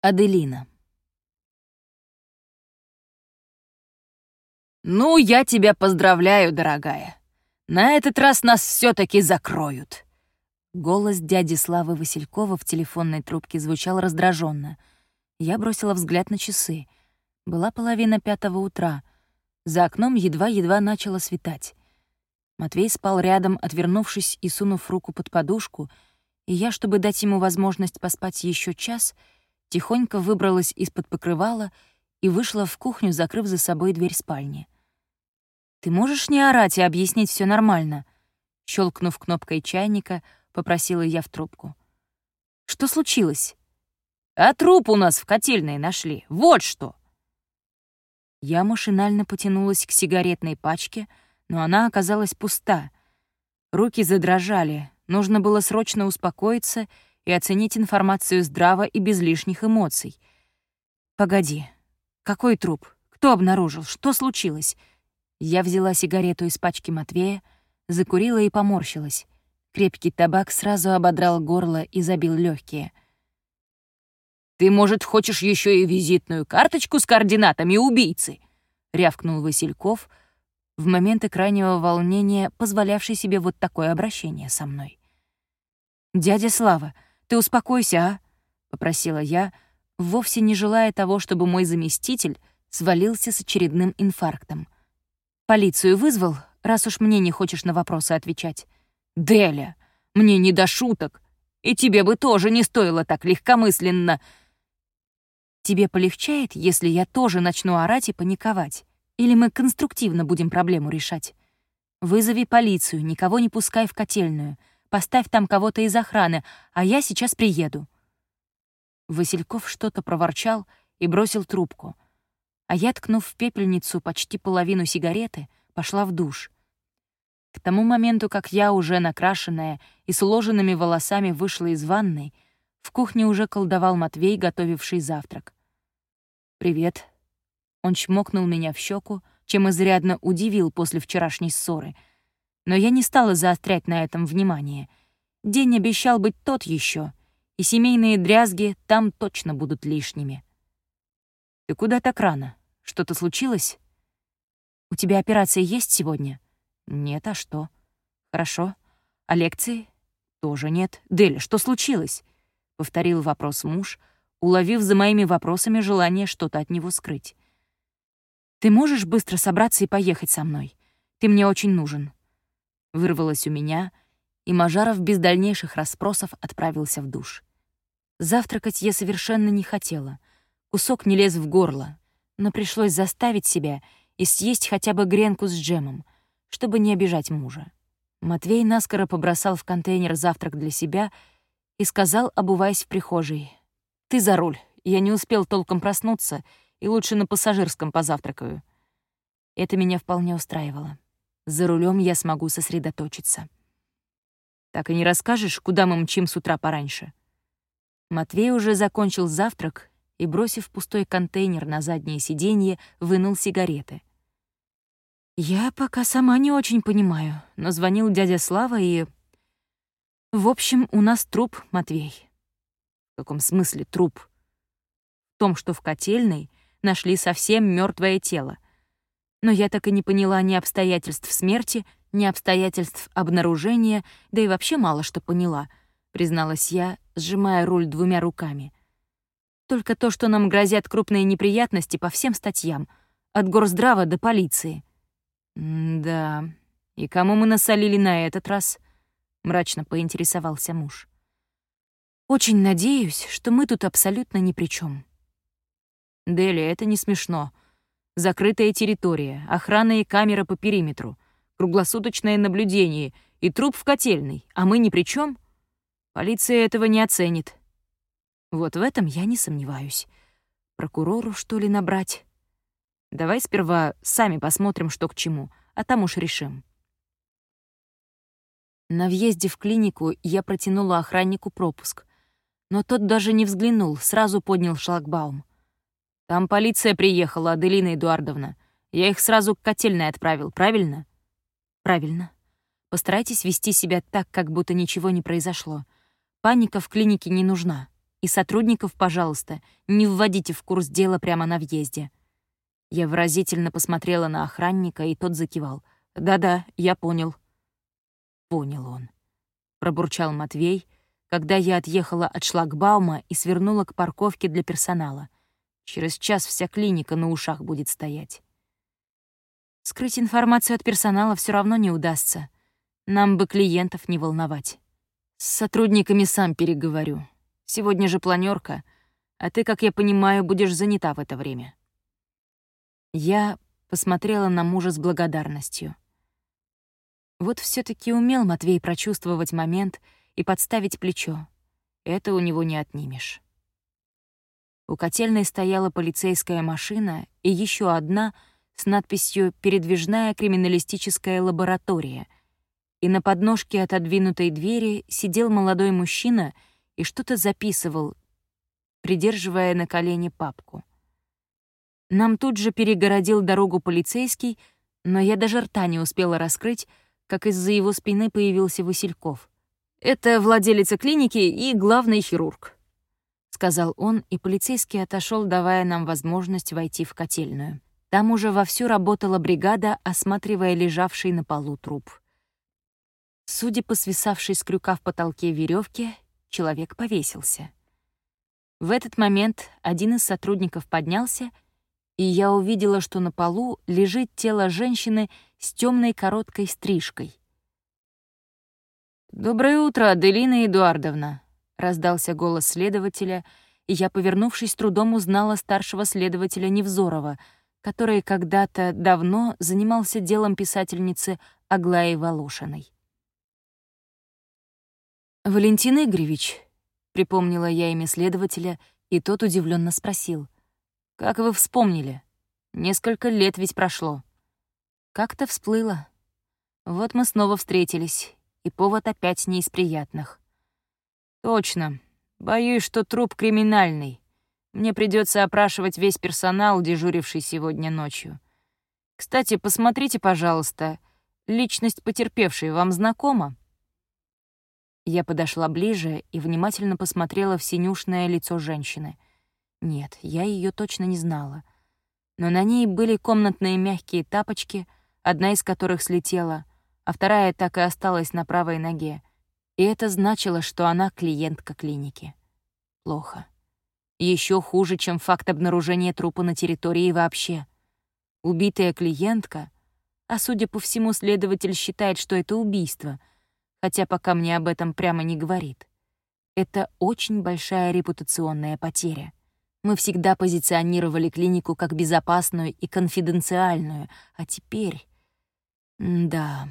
Аделина. «Ну, я тебя поздравляю, дорогая. На этот раз нас все таки закроют». Голос дяди Славы Василькова в телефонной трубке звучал раздраженно. Я бросила взгляд на часы. Была половина пятого утра. За окном едва-едва начало светать. Матвей спал рядом, отвернувшись и сунув руку под подушку, и я, чтобы дать ему возможность поспать еще час, — тихонько выбралась из-под покрывала и вышла в кухню, закрыв за собой дверь спальни. «Ты можешь не орать и объяснить все нормально?» Щелкнув кнопкой чайника, попросила я в трубку. «Что случилось?» «А труп у нас в котельной нашли. Вот что!» Я машинально потянулась к сигаретной пачке, но она оказалась пуста. Руки задрожали, нужно было срочно успокоиться и оценить информацию здраво и без лишних эмоций. «Погоди, какой труп? Кто обнаружил? Что случилось?» Я взяла сигарету из пачки Матвея, закурила и поморщилась. Крепкий табак сразу ободрал горло и забил легкие. «Ты, может, хочешь еще и визитную карточку с координатами убийцы?» — рявкнул Васильков, в моменты крайнего волнения, позволявший себе вот такое обращение со мной. «Дядя Слава, ты успокойся, а?» — попросила я, вовсе не желая того, чтобы мой заместитель свалился с очередным инфарктом. «Полицию вызвал, раз уж мне не хочешь на вопросы отвечать?» «Деля, мне не до шуток, и тебе бы тоже не стоило так легкомысленно...» «Тебе полегчает, если я тоже начну орать и паниковать? Или мы конструктивно будем проблему решать? Вызови полицию, никого не пускай в котельную. Поставь там кого-то из охраны, а я сейчас приеду». Васильков что-то проворчал и бросил трубку. А я, ткнув в пепельницу почти половину сигареты, пошла в душ. К тому моменту, как я, уже накрашенная и с уложенными волосами вышла из ванной, в кухне уже колдовал Матвей, готовивший завтрак. «Привет». Он чмокнул меня в щеку, чем изрядно удивил после вчерашней ссоры — но я не стала заострять на этом внимание. День обещал быть тот еще, и семейные дрязги там точно будут лишними. «Ты куда так рано? Что-то случилось?» «У тебя операция есть сегодня?» «Нет, а что?» «Хорошо. А лекции?» «Тоже нет. Дель, что случилось?» — повторил вопрос муж, уловив за моими вопросами желание что-то от него скрыть. «Ты можешь быстро собраться и поехать со мной? Ты мне очень нужен вырвалось у меня, и Мажаров без дальнейших расспросов отправился в душ. Завтракать я совершенно не хотела. Кусок не лез в горло, но пришлось заставить себя и съесть хотя бы гренку с джемом, чтобы не обижать мужа. Матвей наскоро побросал в контейнер завтрак для себя и сказал, обуваясь в прихожей. «Ты за руль. Я не успел толком проснуться, и лучше на пассажирском позавтракаю». Это меня вполне устраивало. За рулем я смогу сосредоточиться. Так и не расскажешь, куда мы мчим с утра пораньше? Матвей уже закончил завтрак и, бросив пустой контейнер на заднее сиденье, вынул сигареты. Я пока сама не очень понимаю, но звонил дядя Слава и... В общем, у нас труп, Матвей. В каком смысле труп? В том, что в котельной нашли совсем мертвое тело — но я так и не поняла ни обстоятельств смерти, ни обстоятельств обнаружения, да и вообще мало что поняла, призналась я, сжимая руль двумя руками. Только то, что нам грозят крупные неприятности по всем статьям, от горздрава до полиции. Да, и кому мы насолили на этот раз? мрачно поинтересовался муж. Очень надеюсь, что мы тут абсолютно ни при чем. Дели, это не смешно. Закрытая территория, охрана и камера по периметру, круглосуточное наблюдение и труп в котельной, а мы ни при чем. Полиция этого не оценит. Вот в этом я не сомневаюсь. Прокурору, что ли, набрать? Давай сперва сами посмотрим, что к чему, а там уж решим. На въезде в клинику я протянула охраннику пропуск, но тот даже не взглянул, сразу поднял шлагбаум. Там полиция приехала, Аделина Эдуардовна. Я их сразу к котельной отправил, правильно? Правильно. Постарайтесь вести себя так, как будто ничего не произошло. Паника в клинике не нужна. И сотрудников, пожалуйста, не вводите в курс дела прямо на въезде». Я выразительно посмотрела на охранника, и тот закивал. «Да-да, я понял». Понял он. Пробурчал Матвей, когда я отъехала от шлагбаума и свернула к парковке для персонала. Через час вся клиника на ушах будет стоять. Скрыть информацию от персонала все равно не удастся. Нам бы клиентов не волновать. С сотрудниками сам переговорю. Сегодня же планерка, а ты, как я понимаю, будешь занята в это время. Я посмотрела на мужа с благодарностью. Вот все таки умел Матвей прочувствовать момент и подставить плечо. Это у него не отнимешь. У котельной стояла полицейская машина и еще одна с надписью «Передвижная криминалистическая лаборатория», и на подножке отодвинутой двери сидел молодой мужчина и что-то записывал, придерживая на колени папку. Нам тут же перегородил дорогу полицейский, но я даже рта не успела раскрыть, как из-за его спины появился Васильков. «Это владелица клиники и главный хирург», — сказал он, и полицейский отошел, давая нам возможность войти в котельную. Там уже вовсю работала бригада, осматривая лежавший на полу труп. Судя по свисавшей с крюка в потолке веревке, человек повесился. В этот момент один из сотрудников поднялся — и я увидела, что на полу лежит тело женщины с темной короткой стрижкой. «Доброе утро, Аделина Эдуардовна», — раздался голос следователя, и я, повернувшись, трудом узнала старшего следователя Невзорова, который когда-то давно занимался делом писательницы Аглаи Волошиной. «Валентин Игоревич», — припомнила я имя следователя, и тот удивленно спросил — как вы вспомнили? Несколько лет ведь прошло. Как-то всплыло. Вот мы снова встретились, и повод опять не из приятных. Точно. Боюсь, что труп криминальный. Мне придется опрашивать весь персонал, дежуривший сегодня ночью. Кстати, посмотрите, пожалуйста, личность потерпевшей вам знакома? Я подошла ближе и внимательно посмотрела в синюшное лицо женщины — нет, я ее точно не знала. Но на ней были комнатные мягкие тапочки, одна из которых слетела, а вторая так и осталась на правой ноге. И это значило, что она клиентка клиники. Плохо. Еще хуже, чем факт обнаружения трупа на территории вообще. Убитая клиентка, а судя по всему, следователь считает, что это убийство, хотя пока мне об этом прямо не говорит. Это очень большая репутационная потеря. Мы всегда позиционировали клинику как безопасную и конфиденциальную, а теперь... да.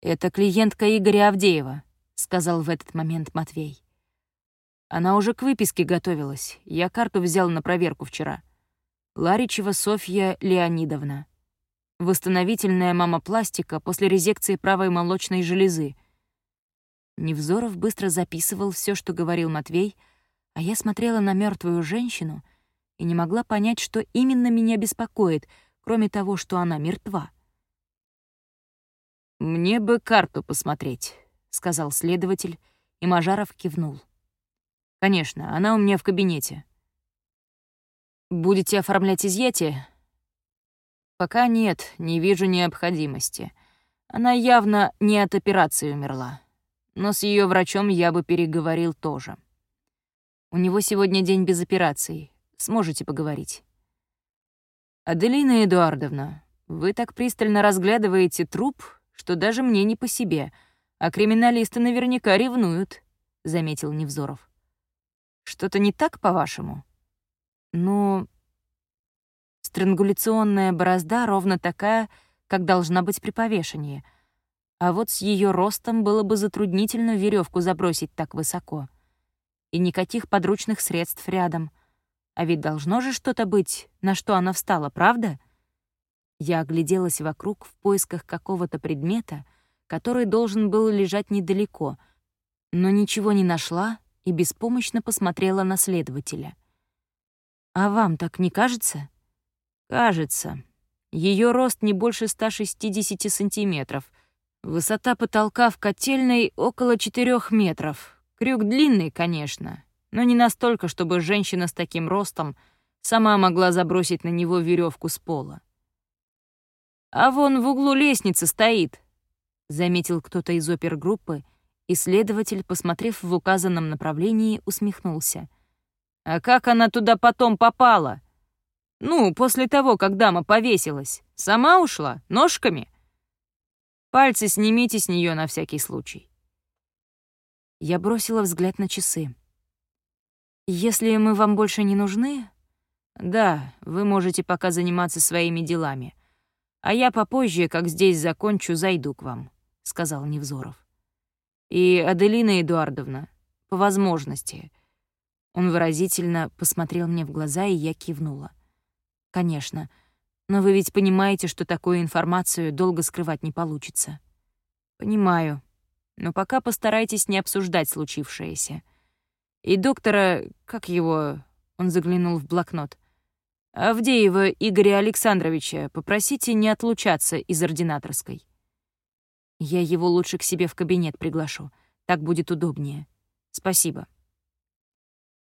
«Это клиентка Игоря Авдеева», — сказал в этот момент Матвей. «Она уже к выписке готовилась. Я карту взял на проверку вчера. Ларичева Софья Леонидовна. Восстановительная мамопластика после резекции правой молочной железы». Невзоров быстро записывал все, что говорил Матвей, — а я смотрела на мертвую женщину и не могла понять, что именно меня беспокоит, кроме того, что она мертва. «Мне бы карту посмотреть», — сказал следователь, и Мажаров кивнул. «Конечно, она у меня в кабинете». «Будете оформлять изъятие?» «Пока нет, не вижу необходимости. Она явно не от операции умерла. Но с ее врачом я бы переговорил тоже». У него сегодня день без операций. Сможете поговорить. «Аделина Эдуардовна, вы так пристально разглядываете труп, что даже мне не по себе, а криминалисты наверняка ревнуют», — заметил Невзоров. «Что-то не так, по-вашему?» «Ну, странгуляционная борозда ровно такая, как должна быть при повешении, а вот с ее ростом было бы затруднительно веревку забросить так высоко» и никаких подручных средств рядом. А ведь должно же что-то быть, на что она встала, правда? Я огляделась вокруг в поисках какого-то предмета, который должен был лежать недалеко, но ничего не нашла и беспомощно посмотрела на следователя. «А вам так не кажется?» «Кажется. Ее рост не больше 160 сантиметров. Высота потолка в котельной около 4 метров. Крюк длинный, конечно, но не настолько, чтобы женщина с таким ростом сама могла забросить на него веревку с пола. «А вон в углу лестницы стоит», — заметил кто-то из опергруппы, и следователь, посмотрев в указанном направлении, усмехнулся. «А как она туда потом попала? Ну, после того, как дама повесилась. Сама ушла? Ножками?» «Пальцы снимите с нее на всякий случай». Я бросила взгляд на часы. «Если мы вам больше не нужны...» «Да, вы можете пока заниматься своими делами. А я попозже, как здесь закончу, зайду к вам», — сказал Невзоров. «И Аделина Эдуардовна, по возможности». Он выразительно посмотрел мне в глаза, и я кивнула. «Конечно. Но вы ведь понимаете, что такую информацию долго скрывать не получится». «Понимаю. Но пока постарайтесь не обсуждать случившееся. И доктора, как его...» Он заглянул в блокнот. Авдеева Игоря Александровича попросите не отлучаться из ординаторской. Я его лучше к себе в кабинет приглашу. Так будет удобнее. Спасибо.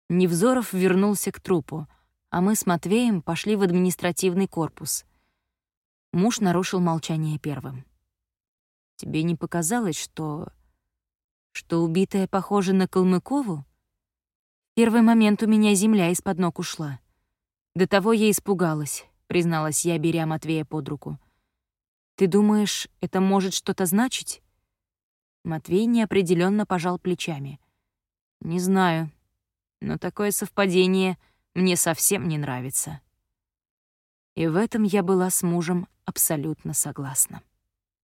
Невзоров вернулся к трупу, а мы с Матвеем пошли в административный корпус. Муж нарушил молчание первым. «Тебе не показалось, что... что убитая похожа на Калмыкову?» В первый момент у меня земля из-под ног ушла. До того я испугалась, призналась я, беря Матвея под руку. Ты думаешь, это может что-то значить? Матвей неопределенно пожал плечами. Не знаю, но такое совпадение мне совсем не нравится. И в этом я была с мужем абсолютно согласна.